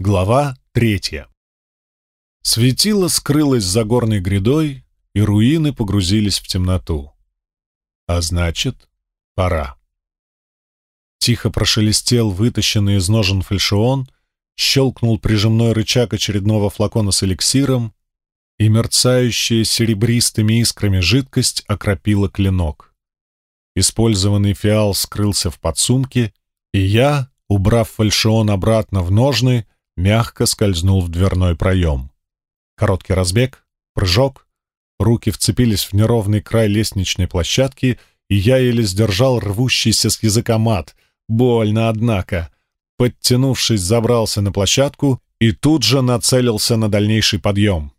Глава третья. Светило скрылось за горной грядой, и руины погрузились в темноту. А значит, пора. Тихо прошелестел вытащенный из ножен фальшион, щелкнул прижимной рычаг очередного флакона с эликсиром, и мерцающая серебристыми искрами жидкость окропила клинок. Использованный фиал скрылся в подсумке, и я, убрав фальшион обратно в ножны, мягко скользнул в дверной проем. Короткий разбег, прыжок, руки вцепились в неровный край лестничной площадки, и я еле сдержал рвущийся с языка мат. Больно, однако. Подтянувшись, забрался на площадку и тут же нацелился на дальнейший подъем.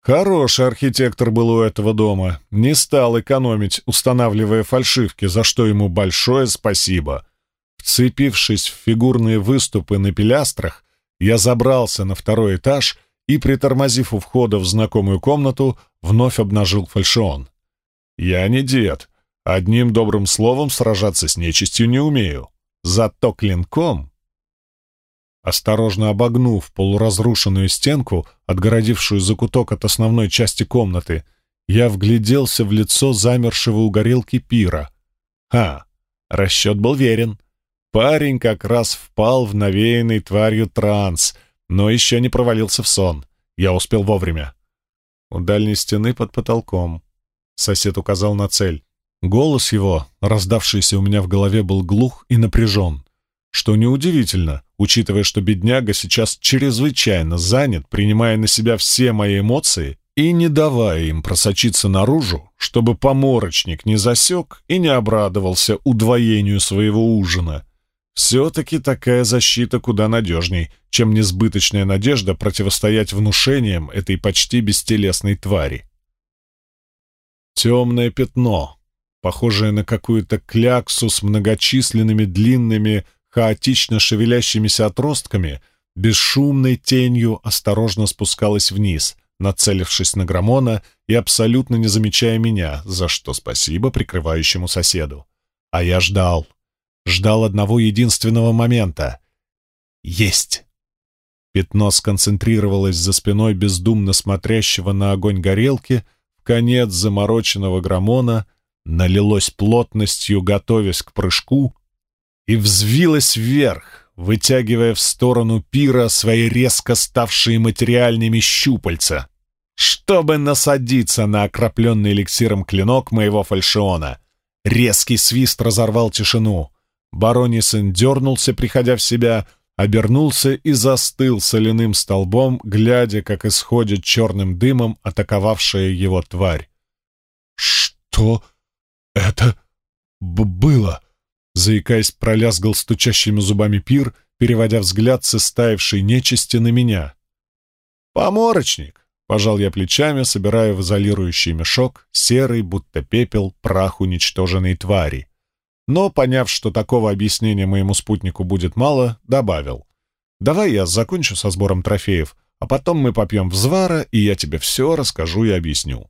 Хороший архитектор был у этого дома, не стал экономить, устанавливая фальшивки, за что ему большое спасибо. Вцепившись в фигурные выступы на пилястрах, я забрался на второй этаж и, притормозив у входа в знакомую комнату, вновь обнажил фальшион. «Я не дед. Одним добрым словом сражаться с нечистью не умею. Зато клинком...» Осторожно обогнув полуразрушенную стенку, отгородившую закуток от основной части комнаты, я вгляделся в лицо замершего у горелки пира. Ха! Расчет был верен. Парень как раз впал в навеянный тварью транс, но еще не провалился в сон. Я успел вовремя. У дальней стены под потолком. Сосед указал на цель. Голос его, раздавшийся у меня в голове, был глух и напряжен. Что неудивительно, учитывая, что бедняга сейчас чрезвычайно занят, принимая на себя все мои эмоции и не давая им просочиться наружу, чтобы поморочник не засек и не обрадовался удвоению своего ужина — все-таки такая защита куда надежней, чем несбыточная надежда противостоять внушениям этой почти бестелесной твари. Темное пятно, похожее на какую-то кляксу с многочисленными длинными, хаотично шевелящимися отростками, бесшумной тенью осторожно спускалось вниз, нацелившись на Грамона и абсолютно не замечая меня, за что спасибо прикрывающему соседу. А я ждал ждал одного единственного момента. Есть! Пятно сконцентрировалось за спиной бездумно смотрящего на огонь горелки, в конец замороченного граммона, налилось плотностью, готовясь к прыжку, и взвилось вверх, вытягивая в сторону пира свои резко ставшие материальными щупальца, чтобы насадиться на окропленный эликсиром клинок моего фальшиона. Резкий свист разорвал тишину. Баронисон дернулся, приходя в себя, обернулся и застыл соляным столбом, глядя, как исходит черным дымом атаковавшая его тварь. «Что это было?» Заикаясь, пролязгал стучащими зубами пир, переводя взгляд с истаившей нечисти на меня. «Поморочник!» — пожал я плечами, собирая в изолирующий мешок серый, будто пепел, прах уничтоженной твари но, поняв, что такого объяснения моему спутнику будет мало, добавил. «Давай я закончу со сбором трофеев, а потом мы попьем взвара, и я тебе все расскажу и объясню».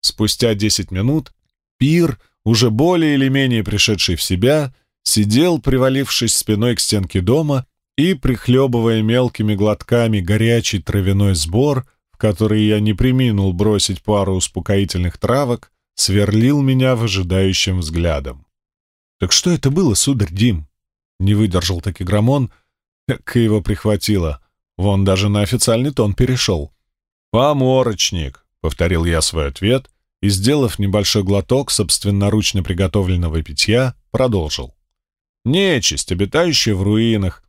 Спустя десять минут пир, уже более или менее пришедший в себя, сидел, привалившись спиной к стенке дома и прихлебывая мелкими глотками горячий травяной сбор, в который я не приминул бросить пару успокоительных травок, сверлил меня выжидающим взглядом. «Так что это было, сударь Дим?» Не выдержал таки Грамон, как его прихватило. Вон даже на официальный тон перешел. «Поморочник», — повторил я свой ответ и, сделав небольшой глоток собственноручно приготовленного питья, продолжил. «Нечисть, обитающая в руинах,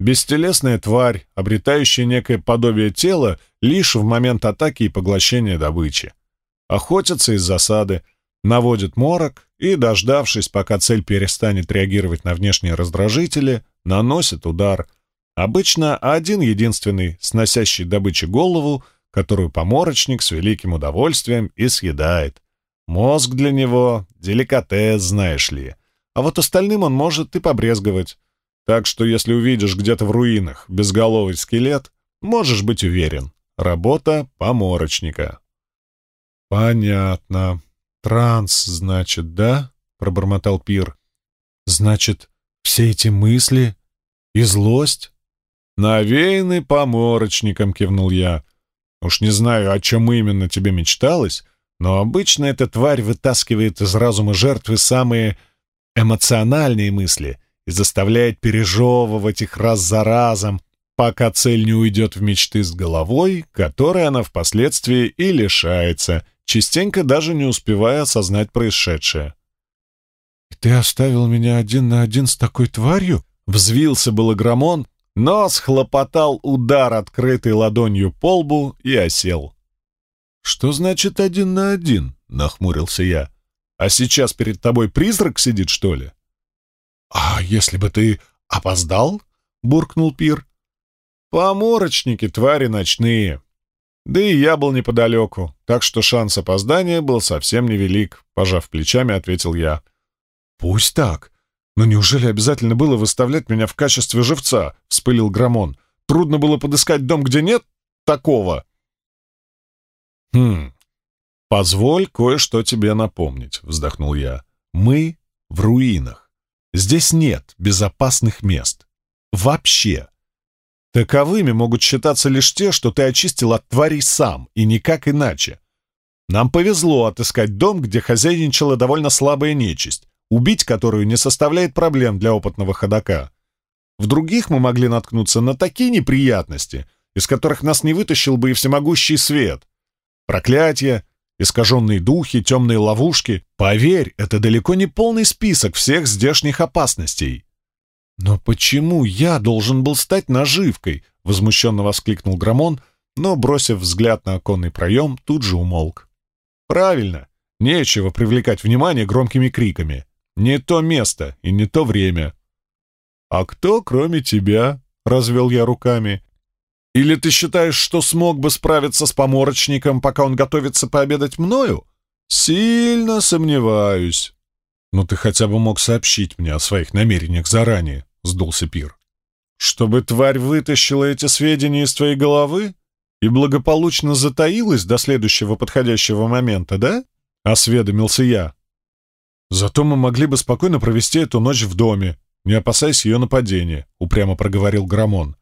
бестелесная тварь, обретающая некое подобие тела лишь в момент атаки и поглощения добычи охотятся из засады, наводят морок и, дождавшись, пока цель перестанет реагировать на внешние раздражители, наносят удар. Обычно один единственный, сносящий добыче голову, которую поморочник с великим удовольствием и съедает. Мозг для него — деликатес, знаешь ли. А вот остальным он может и побрезговать. Так что если увидишь где-то в руинах безголовый скелет, можешь быть уверен — работа поморочника. «Понятно. Транс, значит, да?» — пробормотал Пир. «Значит, все эти мысли и злость «Навеянный поморочником», — кивнул я. «Уж не знаю, о чем именно тебе мечталось, но обычно эта тварь вытаскивает из разума жертвы самые эмоциональные мысли и заставляет пережевывать их раз за разом, пока цель не уйдет в мечты с головой, которой она впоследствии и лишается, частенько даже не успевая осознать происшедшее. «Ты оставил меня один на один с такой тварью?» Взвился был Грамон, но схлопотал удар открытой ладонью по лбу и осел. «Что значит один на один?» — нахмурился я. «А сейчас перед тобой призрак сидит, что ли?» «А если бы ты опоздал?» — буркнул Пир. «Поморочники, твари ночные. Да и я был неподалеку, так что шанс опоздания был совсем невелик», — пожав плечами, ответил я. «Пусть так. Но неужели обязательно было выставлять меня в качестве живца?» — вспылил Грамон. «Трудно было подыскать дом, где нет такого». «Хм, позволь кое-что тебе напомнить», — вздохнул я. «Мы в руинах. Здесь нет безопасных мест. Вообще. Таковыми могут считаться лишь те, что ты очистил от тварей сам, и никак иначе. Нам повезло отыскать дом, где хозяйничала довольно слабая нечисть, убить которую не составляет проблем для опытного ходока. В других мы могли наткнуться на такие неприятности, из которых нас не вытащил бы и всемогущий свет. Проклятия, искаженные духи, темные ловушки. Поверь, это далеко не полный список всех здешних опасностей. «Но почему я должен был стать наживкой?» — возмущенно воскликнул Грамон, но, бросив взгляд на оконный проем, тут же умолк. «Правильно, нечего привлекать внимание громкими криками. Не то место и не то время». «А кто, кроме тебя?» — развел я руками. «Или ты считаешь, что смог бы справиться с поморочником, пока он готовится пообедать мною?» «Сильно сомневаюсь». «Ну ты хотя бы мог сообщить мне о своих намерениях заранее», — сдулся Пир. «Чтобы тварь вытащила эти сведения из твоей головы и благополучно затаилась до следующего подходящего момента, да?» — осведомился я. «Зато мы могли бы спокойно провести эту ночь в доме, не опасаясь ее нападения», — упрямо проговорил Грамон.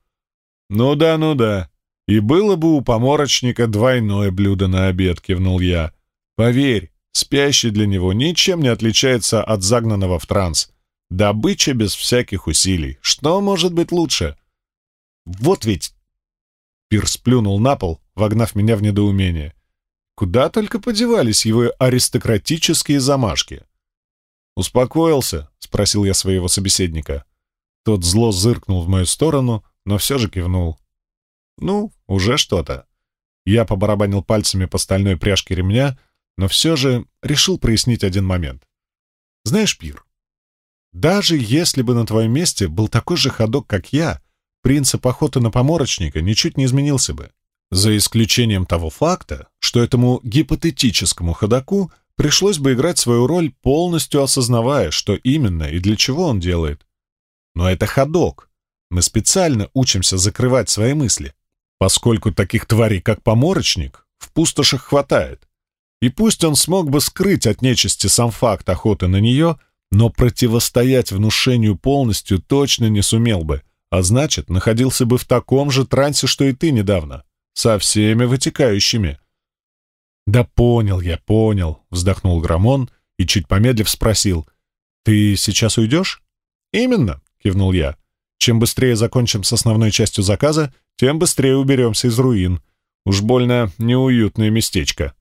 «Ну да, ну да. И было бы у поморочника двойное блюдо на обед», — кивнул я. «Поверь, спящий для него ничем не отличается от загнанного в транс. Добыча без всяких усилий. Что может быть лучше?» «Вот ведь...» Пирс плюнул на пол, вогнав меня в недоумение. Куда только подевались его аристократические замашки. «Успокоился?» — спросил я своего собеседника. Тот зло зыркнул в мою сторону, но все же кивнул. «Ну, уже что-то». Я побарабанил пальцами по стальной пряжке ремня, но все же решил прояснить один момент. «Знаешь, Пир, даже если бы на твоем месте был такой же ходок, как я, принцип охоты на поморочника ничуть не изменился бы. За исключением того факта, что этому гипотетическому ходоку пришлось бы играть свою роль, полностью осознавая, что именно и для чего он делает. Но это ходок. Мы специально учимся закрывать свои мысли, поскольку таких тварей, как поморочник, в пустошах хватает. И пусть он смог бы скрыть от нечисти сам факт охоты на нее, но противостоять внушению полностью точно не сумел бы, а значит, находился бы в таком же трансе, что и ты недавно, со всеми вытекающими. «Да понял я, понял», — вздохнул Грамон и, чуть помедлив, спросил. «Ты сейчас уйдешь?» «Именно», — кивнул я. «Чем быстрее закончим с основной частью заказа, тем быстрее уберемся из руин. Уж больно неуютное местечко».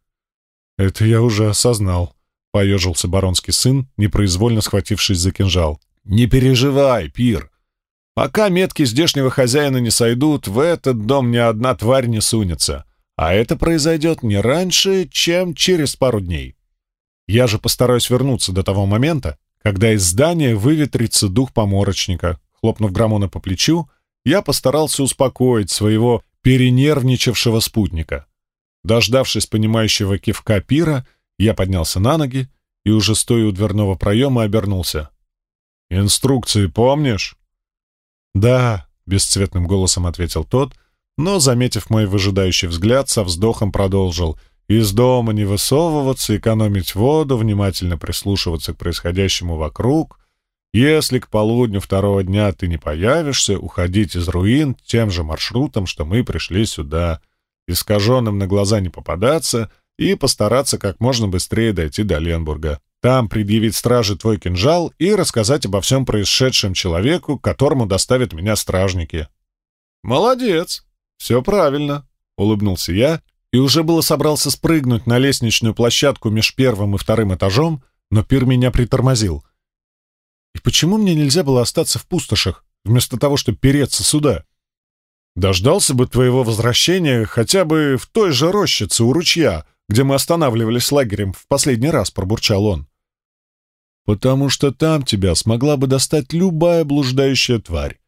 «Это я уже осознал», — поежился баронский сын, непроизвольно схватившись за кинжал. «Не переживай, Пир. Пока метки здешнего хозяина не сойдут, в этот дом ни одна тварь не сунется. А это произойдет не раньше, чем через пару дней. Я же постараюсь вернуться до того момента, когда из здания выветрится дух поморочника. Хлопнув Грамона по плечу, я постарался успокоить своего перенервничавшего спутника. Дождавшись понимающего кивка пира, я поднялся на ноги и, уже стоя у дверного проема, обернулся. «Инструкции помнишь?» «Да», — бесцветным голосом ответил тот, но, заметив мой выжидающий взгляд, со вздохом продолжил. «Из дома не высовываться, экономить воду, внимательно прислушиваться к происходящему вокруг Если к полудню второго дня ты не появишься, уходить из руин тем же маршрутом, что мы пришли сюда, искаженным на глаза не попадаться и постараться как можно быстрее дойти до Ленбурга. Там предъявить страже твой кинжал и рассказать обо всем происшедшем человеку, которому доставят меня стражники». «Молодец! Все правильно!» — улыбнулся я и уже было собрался спрыгнуть на лестничную площадку меж первым и вторым этажом, но пир меня притормозил. И почему мне нельзя было остаться в пустошах, вместо того, чтобы переться сюда? Дождался бы твоего возвращения хотя бы в той же рощице у ручья, где мы останавливались лагерем в последний раз, пробурчал он. Потому что там тебя смогла бы достать любая блуждающая тварь.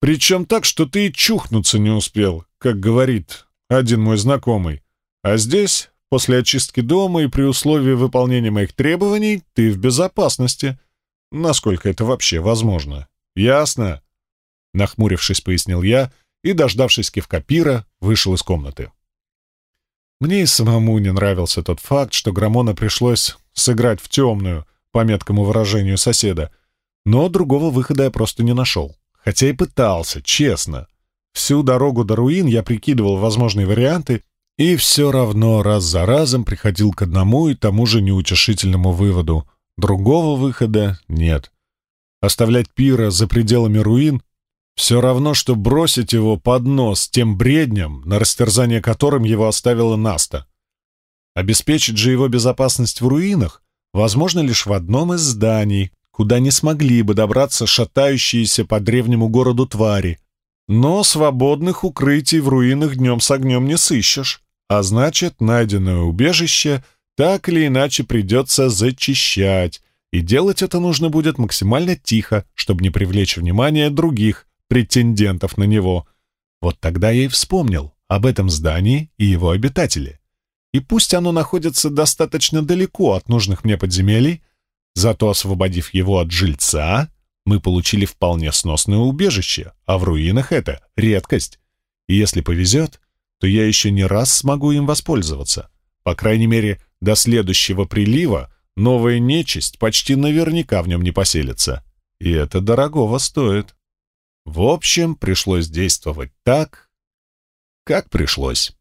Причем так, что ты и чухнуться не успел, как говорит один мой знакомый. А здесь, после очистки дома и при условии выполнения моих требований, ты в безопасности. Насколько это вообще возможно? Ясно?» Нахмурившись, пояснил я и, дождавшись кивка пира, вышел из комнаты. Мне и самому не нравился тот факт, что Грамона пришлось сыграть в темную, по меткому выражению соседа, но другого выхода я просто не нашел. Хотя и пытался, честно. Всю дорогу до руин я прикидывал возможные варианты и все равно раз за разом приходил к одному и тому же неутешительному выводу. Другого выхода нет. Оставлять пира за пределами руин все равно, что бросить его под нос тем бредням, на растерзание которым его оставила Наста. Обеспечить же его безопасность в руинах возможно лишь в одном из зданий, куда не смогли бы добраться шатающиеся по древнему городу твари. Но свободных укрытий в руинах днем с огнем не сыщешь, а значит, найденное убежище — так или иначе придется зачищать, и делать это нужно будет максимально тихо, чтобы не привлечь внимание других претендентов на него. Вот тогда я и вспомнил об этом здании и его обитателе. И пусть оно находится достаточно далеко от нужных мне подземелий, зато освободив его от жильца, мы получили вполне сносное убежище, а в руинах это редкость. И если повезет, то я еще не раз смогу им воспользоваться. По крайней мере, до следующего прилива новая нечисть почти наверняка в нем не поселится. И это дорогого стоит. В общем, пришлось действовать так, как пришлось.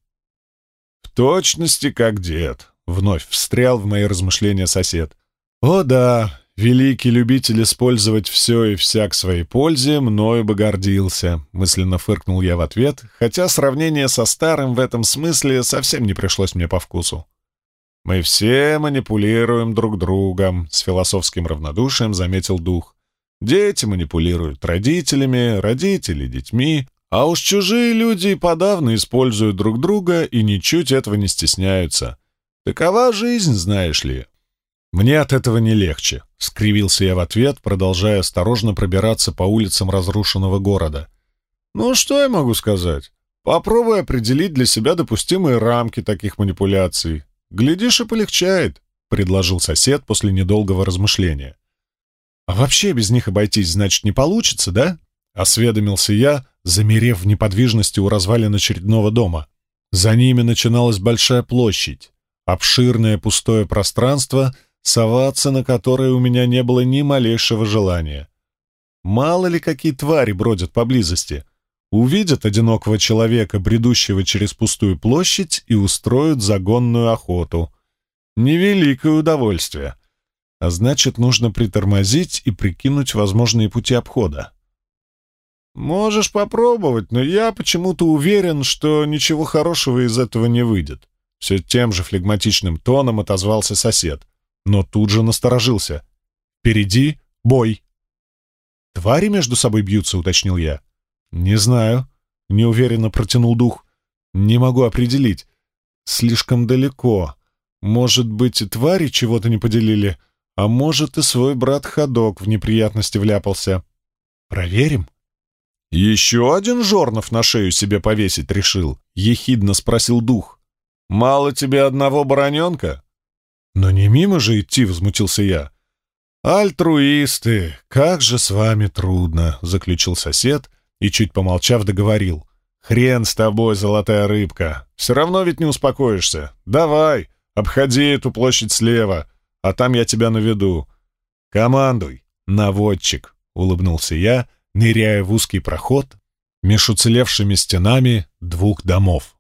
В точности, как дед, вновь встрял в мои размышления сосед. О да, великий любитель использовать все и вся к своей пользе, мною бы гордился, мысленно фыркнул я в ответ, хотя сравнение со старым в этом смысле совсем не пришлось мне по вкусу. «Мы все манипулируем друг другом», — с философским равнодушием заметил дух. «Дети манипулируют родителями, родители — детьми, а уж чужие люди подавно используют друг друга и ничуть этого не стесняются. Такова жизнь, знаешь ли». «Мне от этого не легче», — скривился я в ответ, продолжая осторожно пробираться по улицам разрушенного города. «Ну, что я могу сказать? Попробуй определить для себя допустимые рамки таких манипуляций. «Глядишь, и полегчает», — предложил сосед после недолгого размышления. «А вообще без них обойтись, значит, не получится, да?» — осведомился я, замерев в неподвижности у развалин очередного дома. За ними начиналась большая площадь, обширное пустое пространство, соваться на которое у меня не было ни малейшего желания. Мало ли какие твари бродят поблизости — увидят одинокого человека, бредущего через пустую площадь, и устроят загонную охоту. Невеликое удовольствие. А значит, нужно притормозить и прикинуть возможные пути обхода. «Можешь попробовать, но я почему-то уверен, что ничего хорошего из этого не выйдет». Все тем же флегматичным тоном отозвался сосед, но тут же насторожился. «Впереди бой!» «Твари между собой бьются», — уточнил я. «Не знаю», — неуверенно протянул дух. «Не могу определить. Слишком далеко. Может быть, и твари чего-то не поделили, а может, и свой брат Ходок в неприятности вляпался. Проверим?» «Еще один Жорнов на шею себе повесить решил?» — ехидно спросил дух. «Мало тебе одного бароненка?» «Но не мимо же идти», — возмутился я. «Альтруисты, как же с вами трудно», — заключил сосед и, чуть помолчав, договорил. «Хрен с тобой, золотая рыбка. Все равно ведь не успокоишься. Давай, обходи эту площадь слева, а там я тебя наведу. Командуй». наводчик», — улыбнулся я, ныряя в узкий проход меж уцелевшими стенами двух домов.